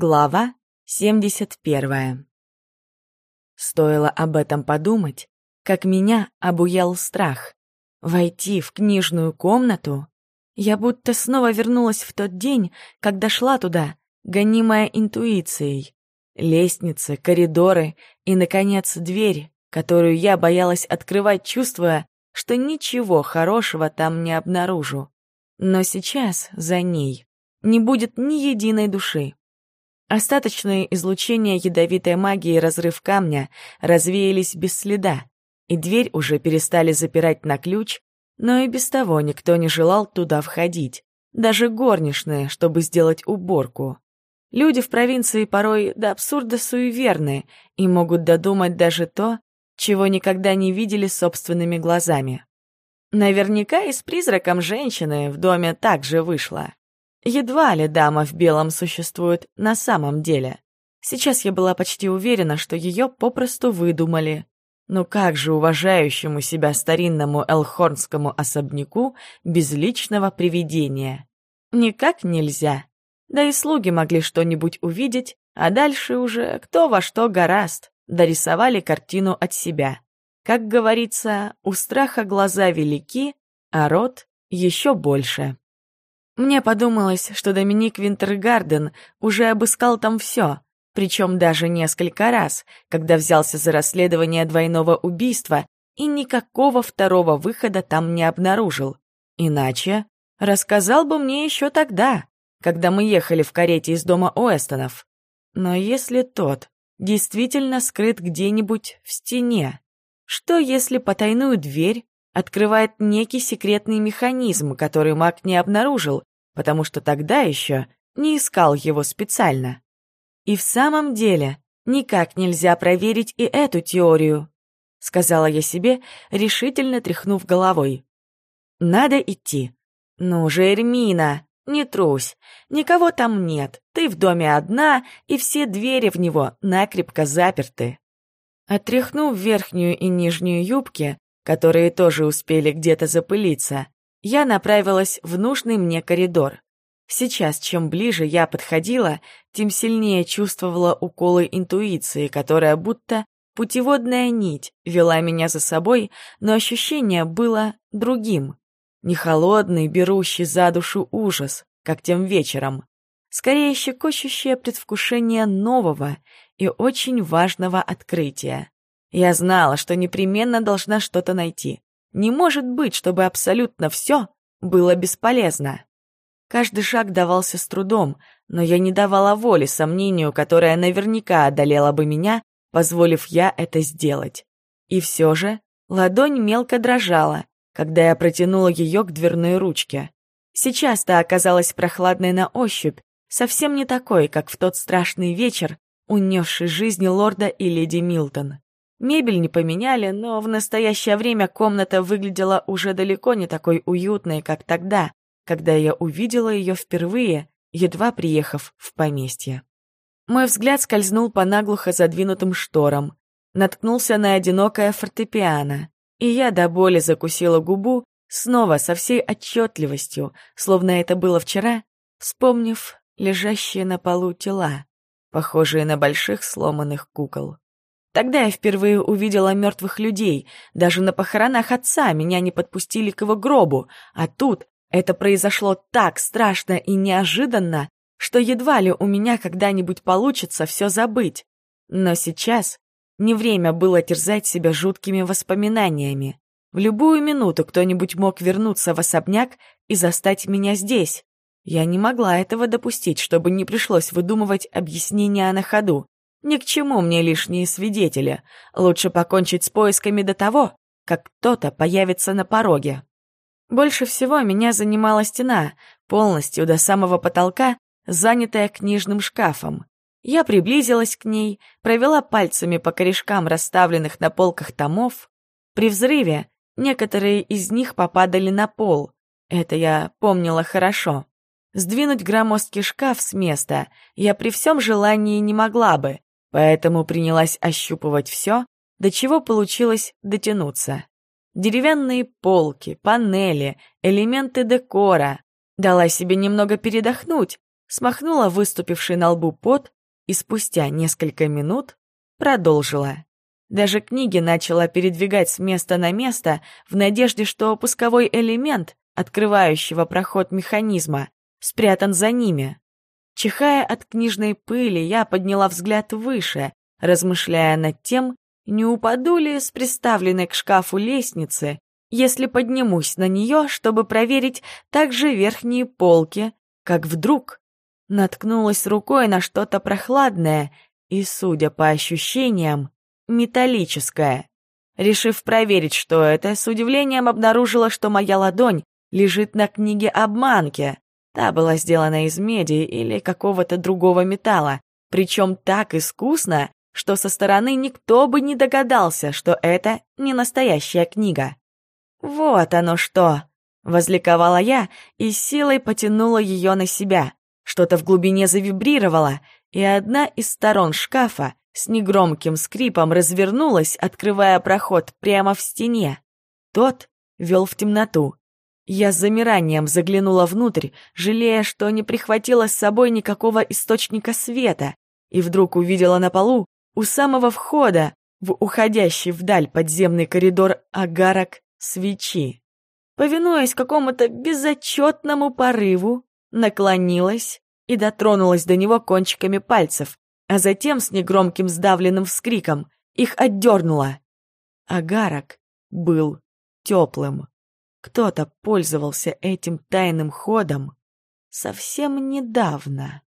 Глава 71 Стоило об этом подумать, как меня обуял страх. Войти в книжную комнату? Я будто снова вернулась в тот день, когда шла туда, гонимая интуицией. Лестницы, коридоры и, наконец, дверь, которую я боялась открывать, чувствуя, что ничего хорошего там не обнаружу. Но сейчас за ней не будет ни единой души. Остаточные излучения ядовитой магии разрыв камня развеялись без следа, и дверь уже перестали запирать на ключ, но и без того никто не желал туда входить, даже горничные, чтобы сделать уборку. Люди в провинции порой до абсурда суеверны и могут додумать даже то, чего никогда не видели собственными глазами. Наверняка и с призраком женщины в доме также вышло. Едва ли дама в белом существует на самом деле. Сейчас я была почти уверена, что ее попросту выдумали. Но как же уважающему себя старинному элхорнскому особняку без личного привидения? Никак нельзя. Да и слуги могли что-нибудь увидеть, а дальше уже кто во что гораст, дорисовали картину от себя. Как говорится, у страха глаза велики, а рот еще больше. Мне подумалось, что Доминик Винтергарден уже обыскал там все, причем даже несколько раз, когда взялся за расследование двойного убийства и никакого второго выхода там не обнаружил. Иначе рассказал бы мне еще тогда, когда мы ехали в карете из дома Уэстонов. Но если тот действительно скрыт где-нибудь в стене, что если потайную дверь открывает некий секретный механизм, который маг не обнаружил, потому что тогда еще не искал его специально. И в самом деле никак нельзя проверить и эту теорию, сказала я себе, решительно тряхнув головой. Надо идти. Ну же, Эрмина, не трусь, никого там нет, ты в доме одна, и все двери в него накрепко заперты. Отряхнув верхнюю и нижнюю юбки, которые тоже успели где-то запылиться, я направилась в нужный мне коридор. Сейчас, чем ближе я подходила, тем сильнее чувствовала уколы интуиции, которая будто путеводная нить вела меня за собой, но ощущение было другим. Не холодный, берущий за душу ужас, как тем вечером. Скорее щекочущее предвкушение нового и очень важного открытия. Я знала, что непременно должна что-то найти. Не может быть, чтобы абсолютно все было бесполезно. Каждый шаг давался с трудом, но я не давала воли сомнению, которое наверняка одолело бы меня, позволив я это сделать. И все же ладонь мелко дрожала, когда я протянула ее к дверной ручке. Сейчас-то оказалась прохладной на ощупь, совсем не такой, как в тот страшный вечер, унесший жизни лорда и леди Милтон. Мебель не поменяли, но в настоящее время комната выглядела уже далеко не такой уютной, как тогда, когда я увидела ее впервые, едва приехав в поместье. Мой взгляд скользнул по наглухо задвинутым шторам, наткнулся на одинокое фортепиано, и я до боли закусила губу, снова со всей отчетливостью, словно это было вчера, вспомнив лежащие на полу тела, похожие на больших сломанных кукол. Тогда я впервые увидела мертвых людей. Даже на похоронах отца меня не подпустили к его гробу. А тут это произошло так страшно и неожиданно, что едва ли у меня когда-нибудь получится все забыть. Но сейчас не время было терзать себя жуткими воспоминаниями. В любую минуту кто-нибудь мог вернуться в особняк и застать меня здесь. Я не могла этого допустить, чтобы не пришлось выдумывать объяснения на ходу. Ни к чему мне лишние свидетели. Лучше покончить с поисками до того, как кто-то появится на пороге. Больше всего меня занимала стена, полностью до самого потолка, занятая книжным шкафом. Я приблизилась к ней, провела пальцами по корешкам расставленных на полках томов. При взрыве некоторые из них попадали на пол. Это я помнила хорошо. Сдвинуть громоздкий шкаф с места я при всем желании не могла бы, Поэтому принялась ощупывать все, до чего получилось дотянуться. Деревянные полки, панели, элементы декора. Дала себе немного передохнуть, смахнула выступивший на лбу пот и спустя несколько минут продолжила. Даже книги начала передвигать с места на место в надежде, что пусковой элемент, открывающего проход механизма, спрятан за ними. Чихая от книжной пыли, я подняла взгляд выше, размышляя над тем, не упаду ли с приставленной к шкафу лестницы, если поднимусь на нее, чтобы проверить также верхние полки, как вдруг наткнулась рукой на что-то прохладное и, судя по ощущениям, металлическое. Решив проверить, что это, с удивлением обнаружила, что моя ладонь лежит на книге обманки. Та была сделана из меди или какого-то другого металла, причем так искусно, что со стороны никто бы не догадался, что это не настоящая книга. «Вот оно что!» — возликовала я и силой потянула ее на себя. Что-то в глубине завибрировало, и одна из сторон шкафа с негромким скрипом развернулась, открывая проход прямо в стене. Тот вел в темноту. Я с замиранием заглянула внутрь, жалея, что не прихватила с собой никакого источника света, и вдруг увидела на полу у самого входа в уходящий вдаль подземный коридор агарок свечи. Повинуясь какому-то безотчетному порыву, наклонилась и дотронулась до него кончиками пальцев, а затем с негромким сдавленным вскриком их отдернула. Агарок был теплым. Кто-то пользовался этим тайным ходом совсем недавно.